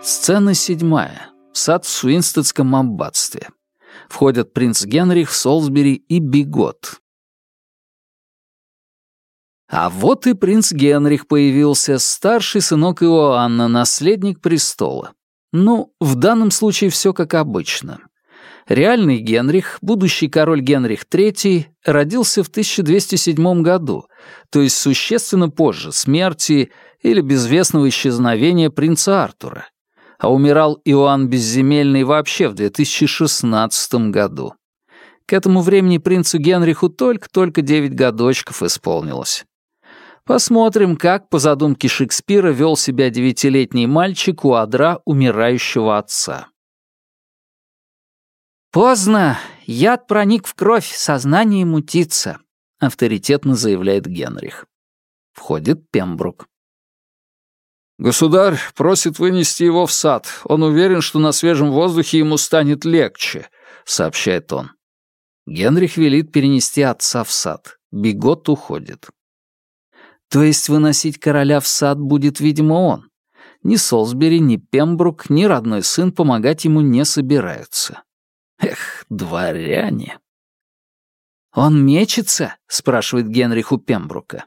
Сцена седьмая. Сад в Суинстедском аббатстве. Входят принц Генрих, Солсбери и Бигот. А вот и принц Генрих появился, старший сынок Иоанна, наследник престола. Ну, в данном случае все как обычно. Реальный Генрих, будущий король Генрих III, родился в 1207 году, то есть существенно позже смерти или безвестного исчезновения принца Артура, а умирал Иоанн Безземельный вообще в 2016 году. К этому времени принцу Генриху только-только девять годочков исполнилось. Посмотрим, как, по задумке Шекспира, вел себя девятилетний мальчик у адра умирающего отца. «Поздно. Яд проник в кровь, сознание мутится», — авторитетно заявляет Генрих. Входит Пембрук. «Государь просит вынести его в сад. Он уверен, что на свежем воздухе ему станет легче», — сообщает он. Генрих велит перенести отца в сад. Бигот уходит. То есть выносить короля в сад будет, видимо, он. Ни Солсбери, ни Пембрук, ни родной сын помогать ему не собираются. Эх, дворяне. «Он мечется?» — спрашивает Генрих у Пембрука.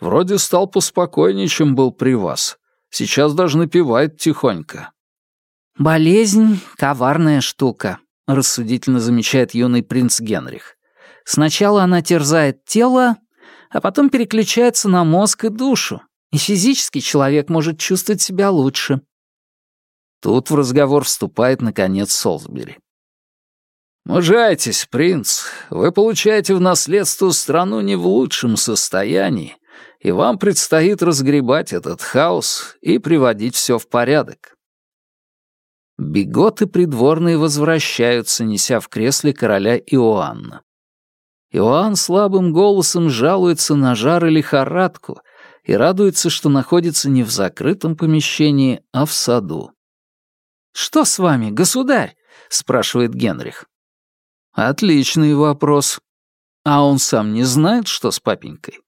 «Вроде стал поспокойнее, чем был при вас. Сейчас даже напевает тихонько». «Болезнь — коварная штука», — рассудительно замечает юный принц Генрих. «Сначала она терзает тело, а потом переключается на мозг и душу, и физически человек может чувствовать себя лучше». Тут в разговор вступает, наконец, Солсбери. «Мужайтесь, принц. Вы получаете в наследство страну не в лучшем состоянии, и вам предстоит разгребать этот хаос и приводить все в порядок». Беготы придворные возвращаются, неся в кресле короля Иоанна. Иоанн слабым голосом жалуется на жар и лихорадку и радуется, что находится не в закрытом помещении, а в саду. «Что с вами, государь?» — спрашивает Генрих. Отличный вопрос. А он сам не знает, что с папенькой?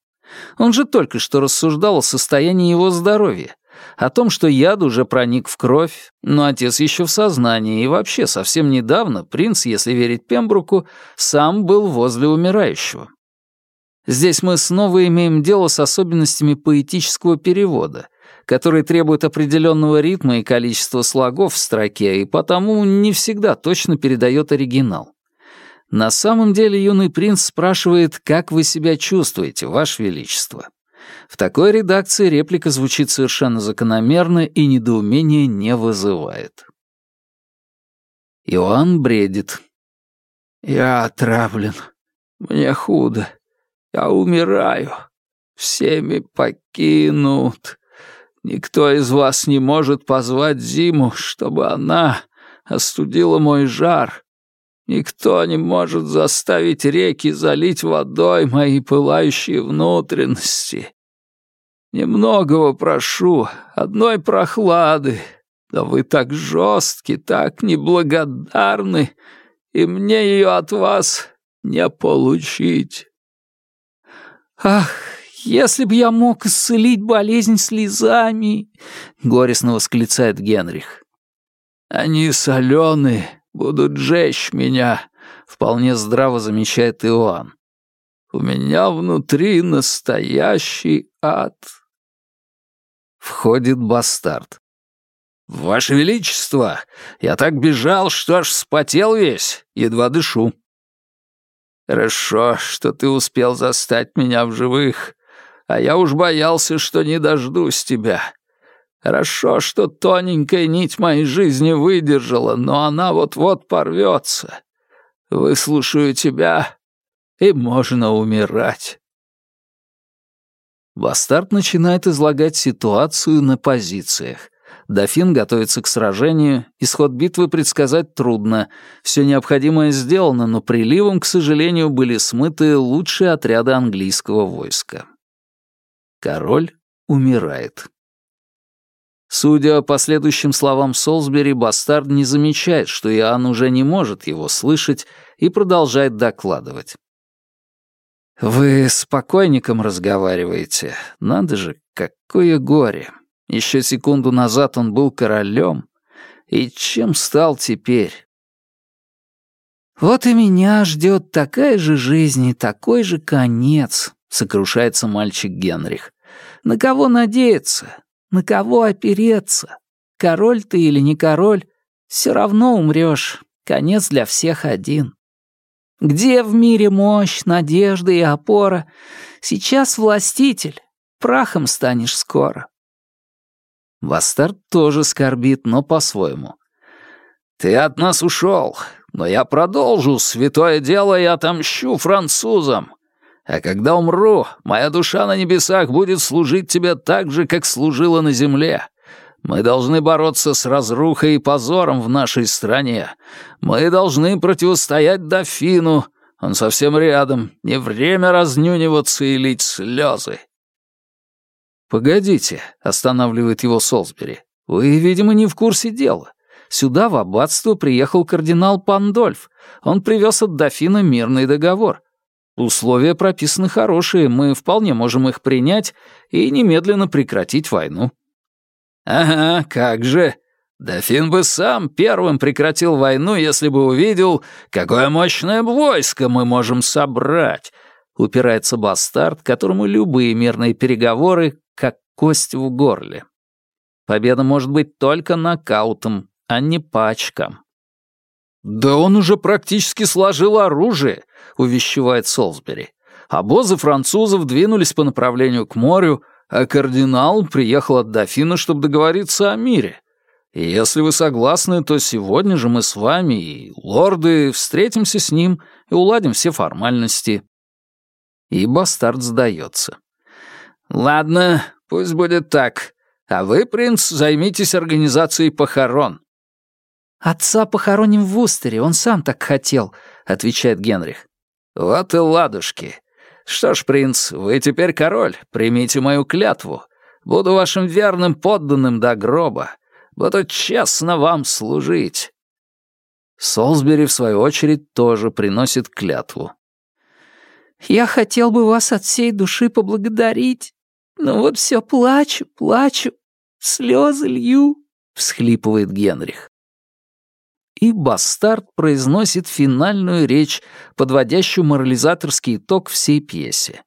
Он же только что рассуждал о состоянии его здоровья, о том, что яд уже проник в кровь, но отец еще в сознании, и вообще совсем недавно принц, если верить Пембруку, сам был возле умирающего. Здесь мы снова имеем дело с особенностями поэтического перевода, который требует определенного ритма и количества слогов в строке, и потому не всегда точно передает оригинал. На самом деле юный принц спрашивает, как вы себя чувствуете, ваше величество. В такой редакции реплика звучит совершенно закономерно и недоумения не вызывает. Иоанн бредит. «Я отравлен. Мне худо. Я умираю. Всеми покинут. Никто из вас не может позвать зиму, чтобы она остудила мой жар. Никто не может заставить реки залить водой мои пылающие внутренности. Немногого прошу, одной прохлады, да вы так жестки, так неблагодарны, и мне ее от вас не получить. Ах, если б я мог исцелить болезнь слезами, горестно восклицает Генрих. Они соленые, будут жечь меня», — вполне здраво замечает Иоанн. «У меня внутри настоящий ад». Входит бастард. «Ваше Величество, я так бежал, что аж вспотел весь, едва дышу». «Хорошо, что ты успел застать меня в живых, а я уж боялся, что не дождусь тебя. Хорошо, что тоненькая нить моей жизни выдержала, но она вот-вот порвется. Выслушаю тебя, и можно умирать. Бастард начинает излагать ситуацию на позициях. Дофин готовится к сражению, исход битвы предсказать трудно. Все необходимое сделано, но приливом, к сожалению, были смыты лучшие отряды английского войска. Король умирает. Судя по следующим словам Солсбери, Бастард не замечает, что Иоанн уже не может его слышать и продолжает докладывать. «Вы с покойником разговариваете. Надо же, какое горе. Еще секунду назад он был королем. И чем стал теперь? «Вот и меня ждет такая же жизнь и такой же конец», — сокрушается мальчик Генрих. «На кого надеяться? На кого опереться? Король ты или не король, все равно умрешь. Конец для всех один. Где в мире мощь, надежда и опора? Сейчас властитель. Прахом станешь скоро. Бастард тоже скорбит, но по-своему. «Ты от нас ушел, но я продолжу святое дело и отомщу французам. А когда умру, моя душа на небесах будет служить тебе так же, как служила на земле. Мы должны бороться с разрухой и позором в нашей стране. Мы должны противостоять дофину. Он совсем рядом. Не время разнюниваться и лить слезы. «Погодите», — останавливает его Солсбери. «Вы, видимо, не в курсе дела. Сюда, в аббатство, приехал кардинал Пандольф. Он привез от дофина мирный договор. Условия прописаны хорошие, мы вполне можем их принять и немедленно прекратить войну». «Ага, как же. Дофин бы сам первым прекратил войну, если бы увидел, какое мощное войско мы можем собрать», — упирается бастард, которому любые мирные переговоры как кость в горле. Победа может быть только нокаутом, а не пачком. «Да он уже практически сложил оружие», — увещевает Солсбери. Обозы французов двинулись по направлению к морю, а кардинал приехал от дофина, чтобы договориться о мире. И если вы согласны, то сегодня же мы с вами и лорды встретимся с ним и уладим все формальности». И бастард сдается. «Ладно, пусть будет так. А вы, принц, займитесь организацией похорон». «Отца похороним в Вустере, он сам так хотел», — отвечает Генрих. «Вот и ладушки. «Что ж, принц, вы теперь король, примите мою клятву. Буду вашим верным подданным до гроба. Буду честно вам служить». Солсбери, в свою очередь, тоже приносит клятву. «Я хотел бы вас от всей души поблагодарить, но вот все плачу, плачу, слезы лью», — всхлипывает Генрих и бастард произносит финальную речь, подводящую морализаторский итог всей пьесе.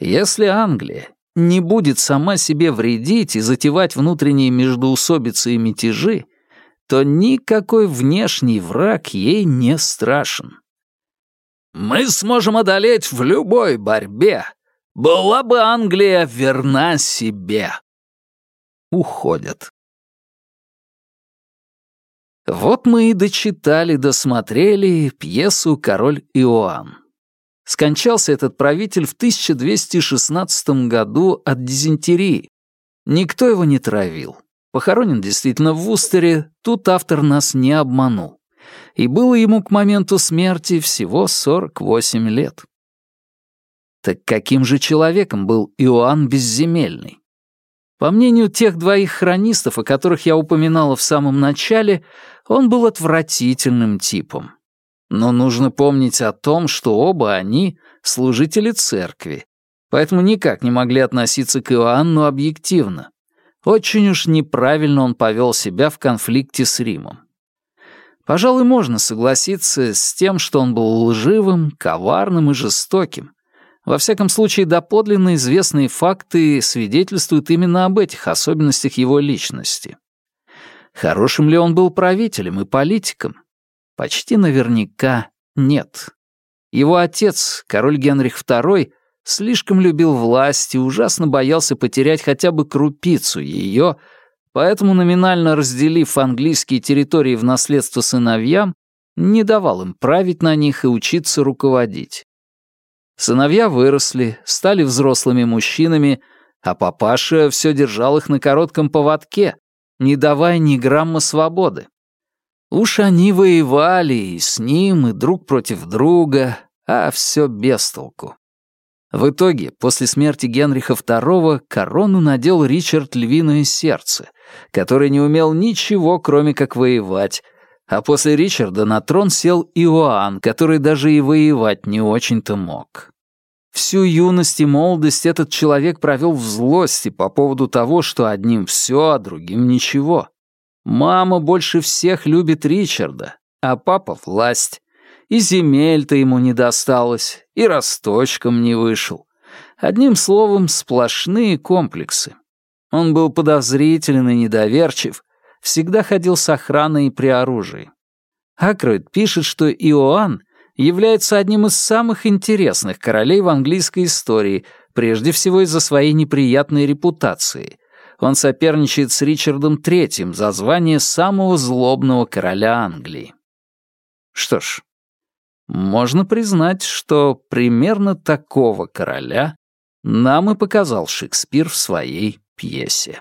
Если Англия не будет сама себе вредить и затевать внутренние междоусобицы и мятежи, то никакой внешний враг ей не страшен. «Мы сможем одолеть в любой борьбе. Была бы Англия верна себе». Уходят. Вот мы и дочитали, досмотрели пьесу «Король Иоанн». Скончался этот правитель в 1216 году от дизентерии. Никто его не травил. Похоронен действительно в Вустере, тут автор нас не обманул. И было ему к моменту смерти всего 48 лет. Так каким же человеком был Иоанн Безземельный? По мнению тех двоих хронистов, о которых я упоминала в самом начале, он был отвратительным типом. Но нужно помнить о том, что оба они — служители церкви, поэтому никак не могли относиться к Иоанну объективно. Очень уж неправильно он повел себя в конфликте с Римом. Пожалуй, можно согласиться с тем, что он был лживым, коварным и жестоким. Во всяком случае, доподлинно известные факты свидетельствуют именно об этих особенностях его личности. Хорошим ли он был правителем и политиком? Почти наверняка нет. Его отец, король Генрих II, слишком любил власть и ужасно боялся потерять хотя бы крупицу ее, поэтому, номинально разделив английские территории в наследство сыновьям, не давал им править на них и учиться руководить. Сыновья выросли, стали взрослыми мужчинами, а папаша все держал их на коротком поводке, не давая ни грамма свободы. Уж они воевали и с ним, и друг против друга, а все без толку. В итоге, после смерти Генриха II, корону надел Ричард Львиное Сердце, который не умел ничего, кроме как воевать, а после Ричарда на трон сел Иоанн, который даже и воевать не очень-то мог. Всю юность и молодость этот человек провел в злости по поводу того, что одним все, а другим ничего. Мама больше всех любит Ричарда, а папа — власть. И земель-то ему не досталось, и росточком не вышел. Одним словом, сплошные комплексы. Он был подозрителен и недоверчив, всегда ходил с охраной и при оружии. Акроид пишет, что Иоанн является одним из самых интересных королей в английской истории, прежде всего из-за своей неприятной репутации. Он соперничает с Ричардом III за звание самого злобного короля Англии. Что ж, можно признать, что примерно такого короля нам и показал Шекспир в своей пьесе.